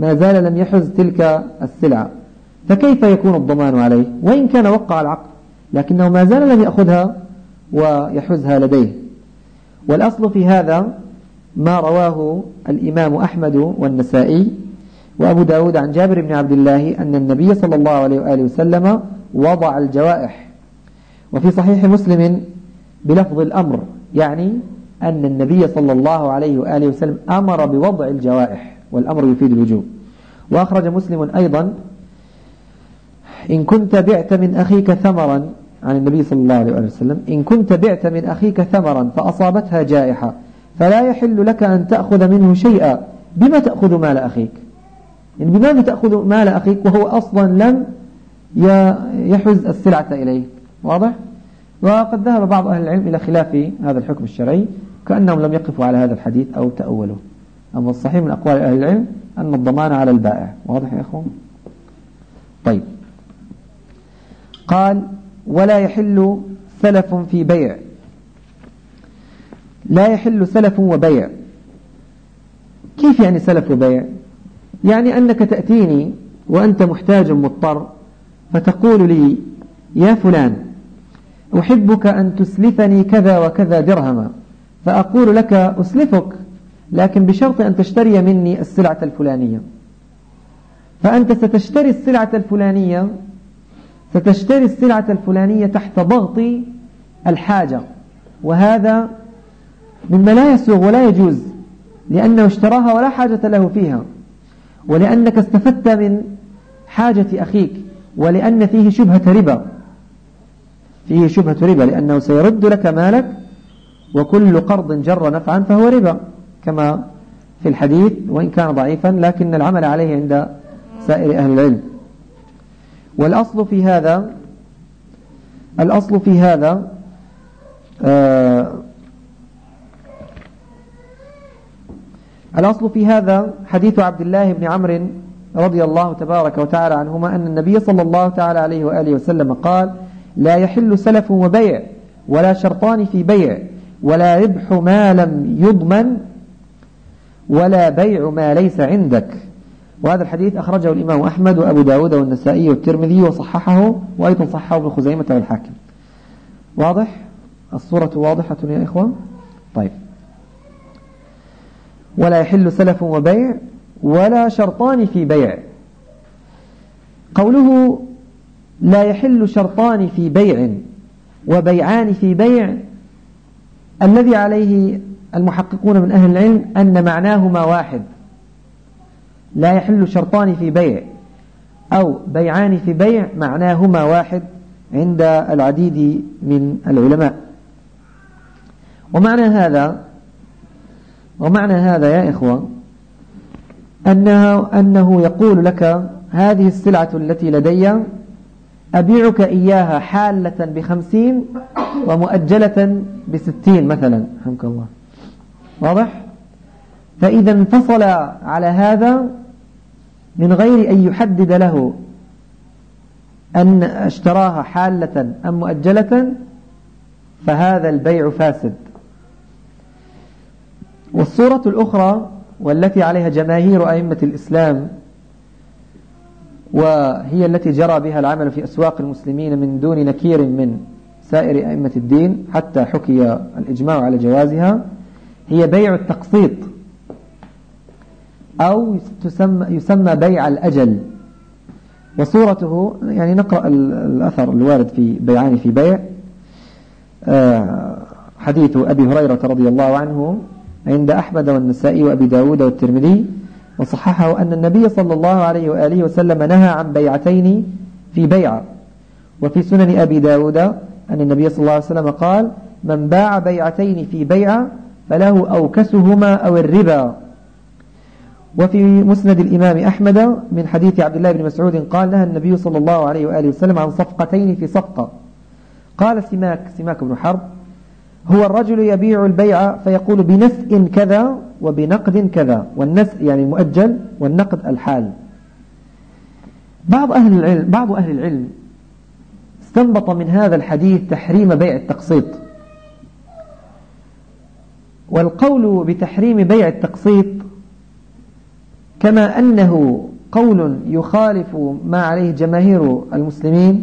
ما زال لم يحز تلك السلعة. فكيف يكون الضمان عليه؟ وإن كان وقع العقد لكنه ما زال لم يأخذها ويحزها لديه. والأصل في هذا ما رواه الإمام أحمد والنسائي وأبو داود عن جابر بن عبد الله أن النبي صلى الله عليه وآله وسلم وضع الجوائح. وفي صحيح مسلم بلفظ الأمر يعني أن النبي صلى الله عليه وآله وسلم أمر بوضع الجوائح. والأمر يفيد الوجوب. وأخرج مسلم أيضا إن كنت بعت من أخيك ثمرا عن النبي صلى الله عليه وسلم إن كنت بعت من أخيك ثمرا فأصابتها جائحة فلا يحل لك أن تأخذ منه شيئا بما تأخذ مال أخيك؟ يعني بماذا تأخذ مال أخيك وهو أصلا لم يحز السلعة إليه واضح؟ وقد ذهب بعض أهل العلم إلى خلاف هذا الحكم الشرعي كأنهم لم يقفوا على هذا الحديث أو تأولوا. أما الصحيح من أقوال أهل العلم أن الضمان على البائع. واضح يا أخوان؟ طيب. قال ولا يحل سلف في بيع. لا يحل سلف وبيع. كيف يعني سلف وبيع؟ يعني أنك تأتيني وأنت محتاج مضطر فتقول لي يا فلان أحبك أن تسلفني كذا وكذا درهما فأقول لك أسلفك لكن بشرط أن تشتري مني السلعة الفلانية. فأنت ستشتري السلعة الفلانية ستشتري السلعة الفلانية تحت ضغط الحاجة. وهذا مما لا يسوغ ولا يجوز لأنه اشتراها ولا حاجة له فيها. ولأنك استفدت من حاجة أخيك ولأن فيه شبهة ربا. فيه شبهة ربا لأنه سيرد لك مالك وكل قرض جر نفعا فهو ربا. كما في الحديث وإن كان ضعيفا لكن العمل عليه عند سائر أهل العلم. والأصل في هذا الأصل في هذا آه الأصل في هذا حديث عبد الله بن عمرو رضي الله تبارك وتعالى عنهما أن النبي صلى الله تعالى عليه وآله وسلم قال لا يحل سلف وبيع ولا شرطان في بيع ولا ربح ما لم يضمن ولا بيع ما ليس عندك. وهذا الحديث أخرجه الإمام أحمد وأبو داود والنسائي والترمذي وصححه وأيضا صححه ابن خزيمة والحاكم. واضح؟ الصورة واضحة يا إخوان؟ طيب. ولا يحل سلف وبيع ولا شرطان في بيع. قوله لا يحل شرطان في بيع وبيعان في بيع الذي عليه المحققون من أهل العلم أن معناهما واحد. لا يحل شرطان في بيع أو بيعان في بيع معناهما واحد عند العديد من العلماء. ومعنى هذا ومعنى هذا يا إخوة أنه, أنه يقول لك هذه السلعة التي لدي أبيعك إياها حالة بخمسين ومؤجلة بستين مثلا. حمك الله. واضح؟ فإذا انفصل على هذا من غير أن يحدد له أن اشتراها حالة أم مؤجلة فهذا البيع فاسد. والصورة الأخرى والتي عليها جماهير أئمة الإسلام وهي التي جرى بها العمل في أسواق المسلمين من دون نكير من سائر أئمة الدين حتى حكي الإجماع على جوازها هي بيع التقسيط أو تسمى يسمى بيع الأجل. وصورته يعني نقرأ الأثر الوارد في بيعان في بيع. آه، حديث أبي هريرة رضي الله عنه عند أحمد والنسائي وأبي داود والترمذي وصححه أن النبي صلى الله عليه وآله وسلم نهى عن بيعتين في بيعة وفي سنن أبي داود أن النبي صلى الله عليه وسلم قال من باع بيعتين في بيعة فله أوكسهما أو الربا. وفي مسند الإمام أحمد من حديث عبد الله بن مسعود قال نهى النبي صلى الله عليه وآله وسلم عن صفقتين في صفقة. قال سماك سماك بن حرب هو الرجل يبيع البيع فيقول بنسء كذا وبنقد كذا والنسء يعني المؤجل والنقد الحال. بعض أهل العلم بعض أهل العلم استنبط من هذا الحديث تحريم بيع التقسيط. والقول بتحريم بيع التقسيط كما أنه قول يخالف ما عليه جماهير المسلمين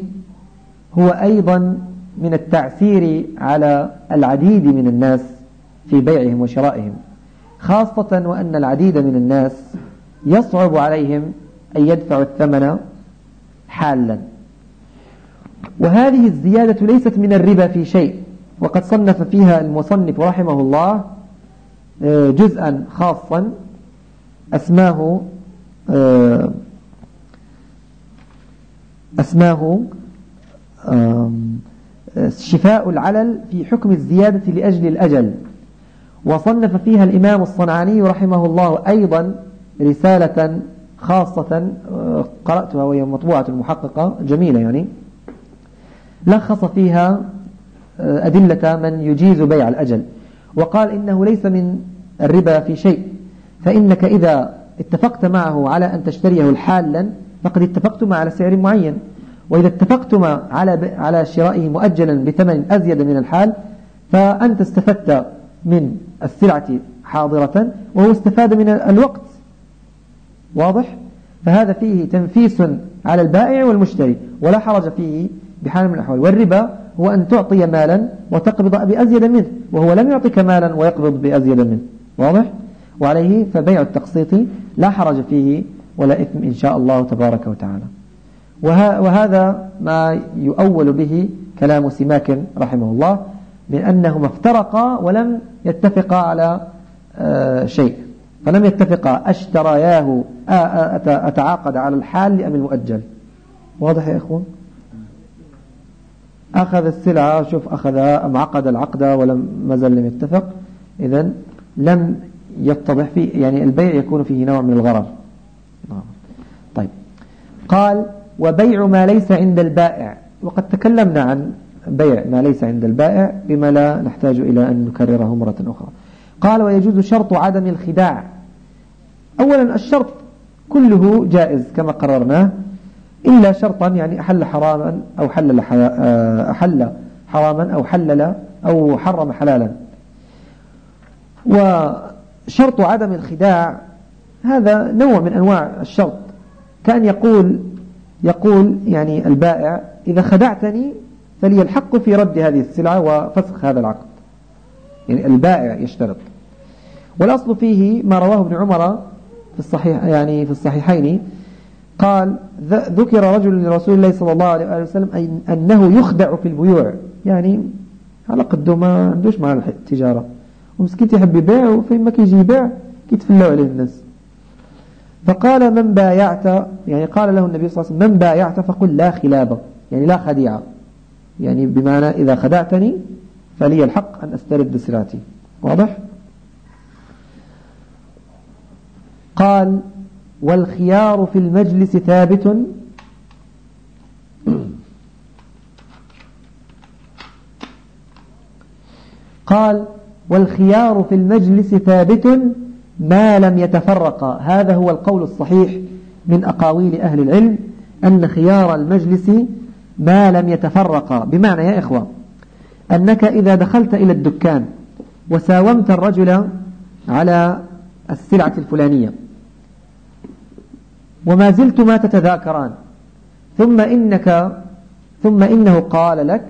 هو أيضا من التعسير على العديد من الناس في بيعهم وشرائهم خاصة وأن العديد من الناس يصعب عليهم أن يدفعوا الثمن حالا. وهذه الزيادة ليست من الربا في شيء وقد صنف فيها المصنف رحمه الله جزءا خاصا أسماه آه، أسماه شفاء العلل في حكم الزيادة لأجل الأجل. وصنف فيها الإمام الصنعاني رحمه الله أيضا رسالة خاصة آه، قرأتها وهي مطبوعة محققة جميلة يعني. لخص فيها آه، أدلة من يجيز بيع الأجل. وقال إنه ليس من الربا في شيء. فإنك إذا اتفقت معه على أن تشتريه حالا فقد اتفقتما على سعر معين. وإذا اتفقتما على على شرائه مؤجلا بثمن أزيد من الحال فأنت استفدت من السلعة حاضرة وهو استفاد من الوقت. واضح؟ فهذا فيه تنفيس على البائع والمشتري ولا حرج فيه بحال من الأحوال. والربا هو أن تعطي مالا وتقبض بأزيد منه وهو لم يعطيك مالا ويقبض بأزيد منه. واضح؟ وعليه فبيع التقسيط لا حرج فيه ولا إثم إن شاء الله تبارك وتعالى. وهذا ما يؤول به كلام سماك رحمه الله من أنهما افترقا ولم يتفقا على آه، شيء. فلم يتفقا أشترياه أتعاقد على الحال لأم المؤجل. واضح يا إخوان؟ أخذ السلعة شوف أخذها أم عقد العقد ولم مازال لم يتفق. إذا لم يتضح فيه يعني البيع يكون فيه نوع من الغرر. نعم. طيب. قال وبيع ما ليس عند البائع. وقد تكلمنا عن بيع ما ليس عند البائع بما لا نحتاج إلى أن نكرره مرة أخرى. قال ويجوز شرط عدم الخداع. أولا الشرط كله جائز كما قررناه. إلا شرطا يعني أحل حراما أو حلل أحل حراما أو حلل أو حرم حلالا. وشرط عدم الخداع هذا نوع من أنواع الشرط. كأن يقول يقول يعني البائع إذا خدعتني فلي الحق في رد هذه السلعة وفسخ هذا العقد. يعني البائع يشترط. والأصل فيه ما رواه ابن عمر في الصحيح يعني في الصحيحين قال ذكر رجل لرسول الله صلى الله عليه وسلم أنه يخدع في البيوع. يعني على قده ما عندوش مع التجارة ومسكين يحب يبيع وفين كيجي يبيع كيتفلوا عليه الناس. فقال من بايعت؟ يعني قال له النبي صلى الله عليه وسلم من بايعت فقل لا خلابة يعني لا خديعة يعني بمعنى إذا خدعتني فلي الحق أن أسترد سلعتي واضح؟ قال والخيار في المجلس ثابت. قال والخيار في المجلس ثابت ما لم يتفرقا هذا هو القول الصحيح من أقاويل أهل العلم أن خيار المجلس ما لم يتفرقا بمعنى يا إخوة أنك إذا دخلت إلى الدكان وساومت الرجل على السلعة الفلانية وما زلتما تتذاكران. ثم إنك ثم إنه قال لك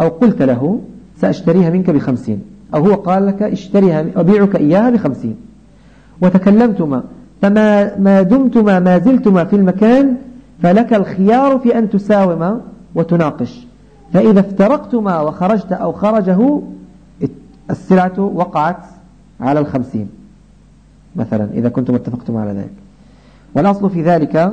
أو قلت له سأشتريها منك بخمسين. أو هو قال لك اشتريها أبيعك إياها بخمسين. وتكلمتما فما ما دمتما ما زلتما في المكان فلك الخيار في أن تساوم وتناقش. فإذا افترقتما وخرجت أو خرجه السلعة وقعت على الخمسين. مثلا إذا كنتم اتفقتم على ذلك. والأصل في ذلك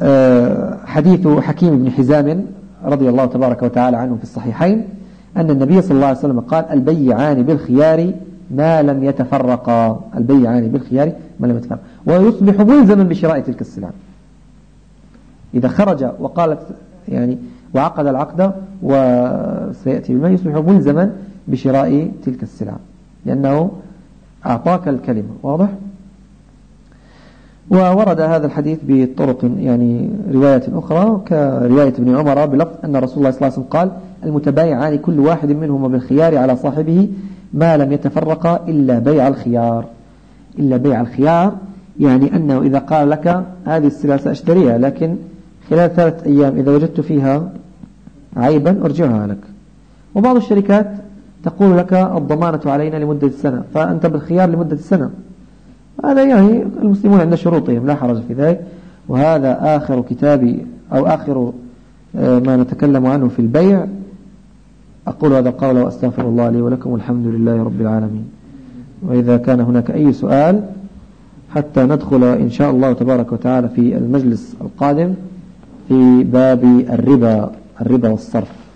آه، حديث حكيم بن حزام رضي الله تبارك وتعالى عنه في الصحيحين أن النبي صلى الله عليه وسلم قال البيعان بالخيار ما لم يتفرقا. البيعان بالخيار ما لم يتفرقا. ويصبح ملزما بشراء تلك السلع إذا خرج وقالت يعني وعقد العقد وسيأتي بما يصبح ملزما بشراء تلك السلعة لأنه أعطاك الكلمة واضح؟ وورد هذا الحديث بطرق يعني رواية أخرى كرواية ابن عمر بلفظ أن رسول الله صلى الله عليه وسلم قال المتبايعان كل واحد منهما بالخيار على صاحبه ما لم يتفرقا إلا بيع الخيار. إلا بيع الخيار يعني أنه إذا قال لك هذه السلعة سأشتريها لكن خلال ثلاثة أيام إذا وجدت فيها عيبا أرجعها لك. وبعض الشركات تقول لك الضمانة علينا لمدة سنة فأنت بالخيار لمدة سنة. هذا يعني المسلمون عند شروطهم لا حرج في ذلك. وهذا آخر كتابي أو آخر آه، ما نتكلم عنه في البيع. أقول هذا القول وأستغفر الله لي ولكم والحمد لله رب العالمين. وإذا كان هناك أي سؤال حتى ندخل إن شاء الله تبارك وتعالى في المجلس القادم في باب الربا الربا والصرف.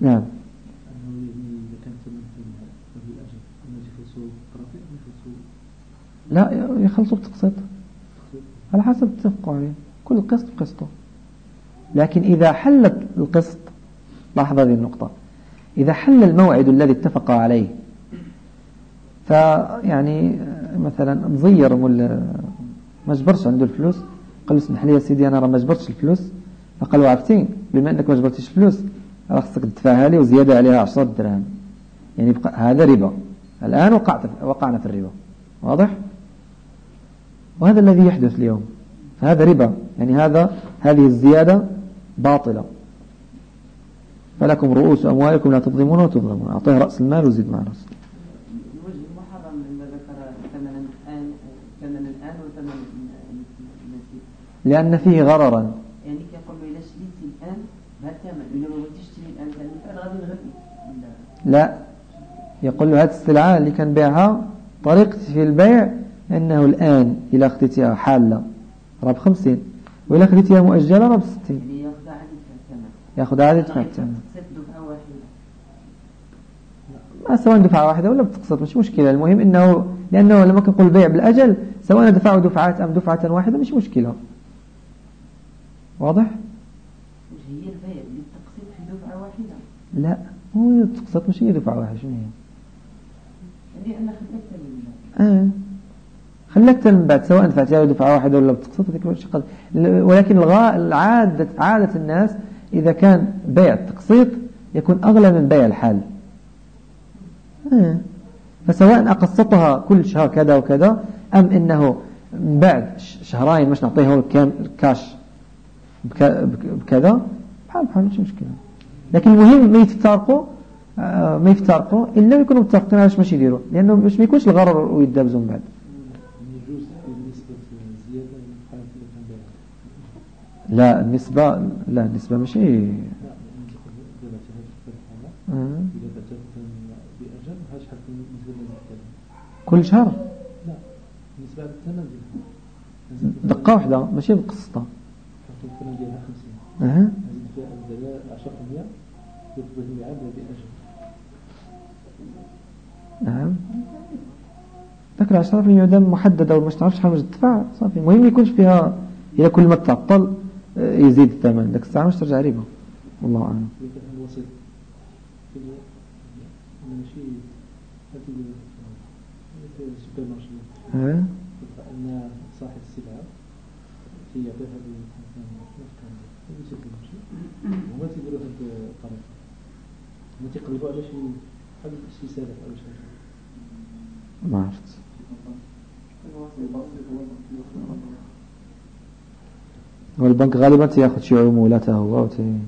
نعم. لا يخلصوا بتقسط على حسب اتفقوا عليه. كل قسط بقسطه لكن إذا حلت القسط لاحظ هذه النقطة. إذا حل الموعد الذي اتفق عليه فيعني مثلا مزير ما جبرش عنده الفلوس. قال له اسمح لي يا سيدي أنا جبرتش الفلوس. فقال عرفتي؟ بما أنك ما جبرتيش الفلوس راه خصك تدفعها لي وزيادة عليها 10 دراهم. يعني بقى هذا ربا. الآن وقعت وقعنا في الربا. واضح؟ وهذا الذي يحدث اليوم. فهذا ربا. يعني هذا هذه الزيادة باطلة. فلكم رؤوس أموالكم لا تظلمون وتظلمون أعطيه رأس المال وزيد مع رأس لأن فيه غررا
يعني كيقول له إذا شريتي الآن بهذا الثمن إذا ما بغيتيش تشري الآن ثمن غادي نغني
لا. يقول له هذه السلعة اللي كان بيعها طريقتي في البيع أنه الآن إلى أخذتها حالة راه بخمسين وإلى أخذتها مؤجلة راه بستين يأخذ عادة دفع الثمن ما سواء دفعة واحدة ولا بتقسط مش مشكلة. المهم إنه لأنه لما كنقول بيع بالأجل سواء دفعوا دفعات أم دفعة واحدة مش مشكلة. واضح؟
هي البيع للتقسيط في دفعة واحدة
لا هو تقسط مش هي دفعة واحدة شنو؟ هي؟
لأن خلقت
آه. خلكت من بعد سواء دفعتها دفعة واحدة ولا بتقسط هذيك ولكن العادة عادة الناس إذا كان بيع التقسيط يكون أغلى من بيع الحال. آه. فسواء أقسطها كل شهر كذا وكذا أم إنه من بعد شهرين مش نعطيه الكاش بكذا بحال بحال مش مشكلة. لكن المهم ما يتفارقوا آه، ما يفترقوا إلا يكونوا متفقين علاش ماشي يديروا لأنه باش ما يكونش الغرر ويدابزوا من بعد. لا النسبة لا النسبة ماشي. كل شهر؟ لا بالنسبة للثمن دقة واحدة ماشي بقسطة. الثمن ديالها 50 أها زيد فيها 10% نعم. ذاك العشرة في المية محددة وما تعرفش شحال تدفع صافي. المهم ما يكونش فيها إذا كل ما تعطل آه، يزيد الثمن. ذاك الساعة مش ترجع ريبة والله أعلم. ها؟ أن صاحب السلعة في يعطيها وما تيديروا هذه الطريقة ما تيقلبوا على شي شي سلف أو شي ما عرفت. والبنك غالبا تياخذ شي عمولات هو أو تي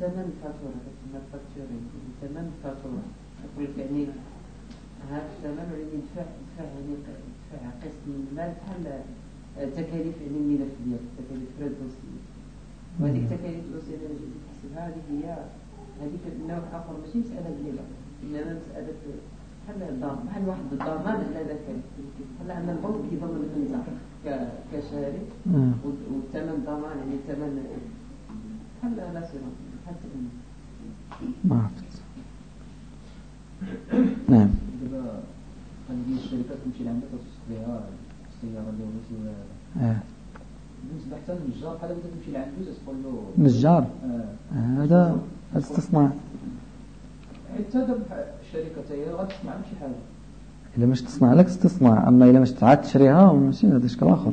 ثمن فاتورة تسمى فاتورين ثمن فاتورة يقول لك يعني هذا الثمن اللي يدفع يدفع يعني يدفع قسط من المال بحال تكاليف يعني الملف ديالك تكاليف فرد وهذيك تكاليف الوسيله اللي جيتي تحسبها هذه هي هذيك النوع آخر ماشي مسألة ديالها انما مسألة بحال واحد الضمان على ذاك هلا أن البنك يضمن انت كشاري والثمن ضمان يعني ثمن بحال لا بحال
ما عرفت نعم.
دابا غادي الشركات تمشي لعندها توثق بها آه. له
نجار؟ آه. هذا استصناع
حتى الشركة هي غتصنع شي حاجة.
إلا مش تصنع لك تصنع أما إلا مش تعاد تشريها ماشي هذا شكل آخر.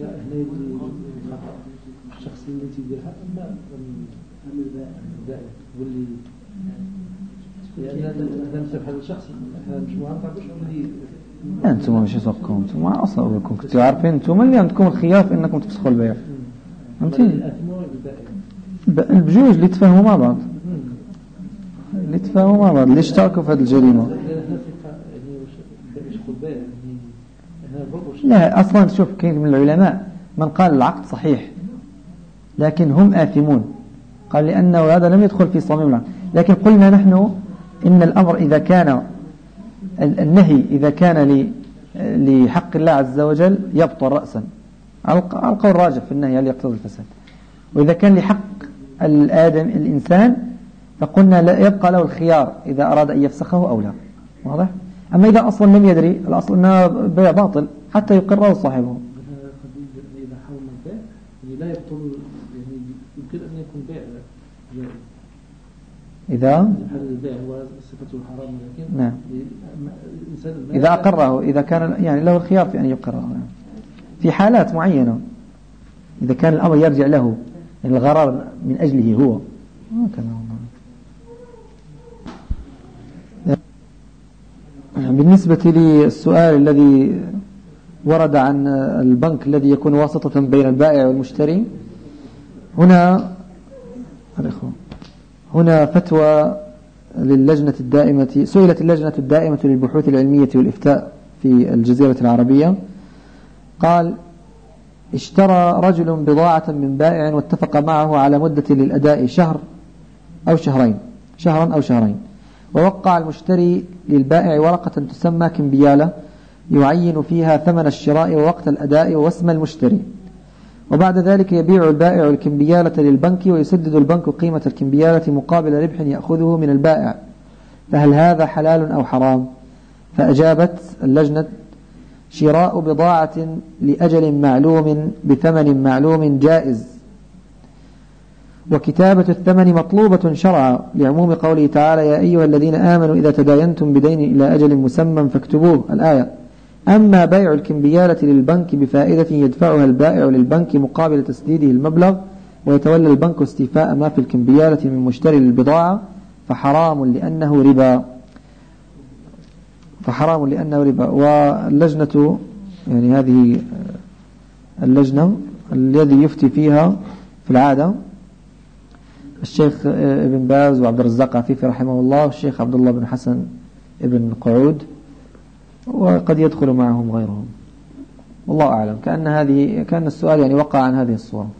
لا
هنا الشخص اللي تيديرها إما البائع واللي لأن هذا بحال الشخص مجموعة ما تعرفوش اللي
أنتم ماشي سوقكم أنتم أصلا لكم كنتوا عارفين أنتم اللي عندكم الخيار في إنكم تفسخوا البيع. فهمتي؟ بجوج اللي تفاهموا مع بعض. اللي تفاهموا مع بعض اللي اشتركوا في هذه الجريمة. لا أصلا شوف كاين من العلماء من قال العقد صحيح لكن هم آثمون. قال لأنه هذا لم يدخل في صميم العقد. لكن قلنا نحن إن الأمر إذا كان النهي إذا كان لحق الله عز وجل يبطل رأسا. على القول الراجح في النهي هل يقتضي الفساد؟ وإذا كان لحق الآدم الإنسان فقلنا لا يبقى له الخيار إذا أراد أن يفسخه أو لا. واضح؟ أما إذا أصلا لم يدري الأصل أنه بيع باطل حتى يقره صاحبه.
إذا؟ حول البيع لا يبطل يعني يمكن أن يكون بيع جائز
إذا نعم. إذا أقره إذا كان يعني له الخيار في أن يقره. في حالات معينة إذا كان الأمر يرجع له يعني الغرار من أجله هو. هكذا بالنسبة للسؤال الذي ورد عن البنك الذي يكون واسطة بين البائع والمشتري هنا هنا فتوى للجنة الدائمة سئلت اللجنة الدائمة للبحوث العلمية والإفتاء في الجزيرة العربية قال اشترى رجل بضاعة من بائع واتفق معه على مدة للأداء شهر أو شهرين شهرا أو شهرين ووقع المشتري للبائع ورقة تسمى كمبيالة يعين فيها ثمن الشراء ووقت الأداء واسم المشتري. وبعد ذلك يبيع البائع الكمبيالة للبنك ويسدد البنك قيمة الكمبيالة مقابل ربح يأخذه من البائع. فهل هذا حلال أو حرام؟ فأجابت اللجنة شراء بضاعة لأجل معلوم بثمن معلوم جائز. وكتابة الثمن مطلوبة شرعا لعموم قوله تعالى يا أيها الذين آمنوا إذا تداينتم بدين إلى أجل مسمى فاكتبوه الآية. أما بيع الكمبيالة للبنك بفائدة يدفعها البائع للبنك مقابل تسديده المبلغ ويتولى البنك استيفاء ما في الكمبيالة من مشتري البضاعة فحرام لأنه ربا. فحرام لأنه ربا. واللجنة يعني هذه اللجنة الذي يفتي فيها في العادة الشيخ ابن باز وعبد الرزاق عفيفي رحمه الله والشيخ عبد الله بن حسن ابن قعود وقد يدخل معهم غيرهم. والله أعلم. كأن هذه كأن السؤال يعني وقع عن هذه الصورة.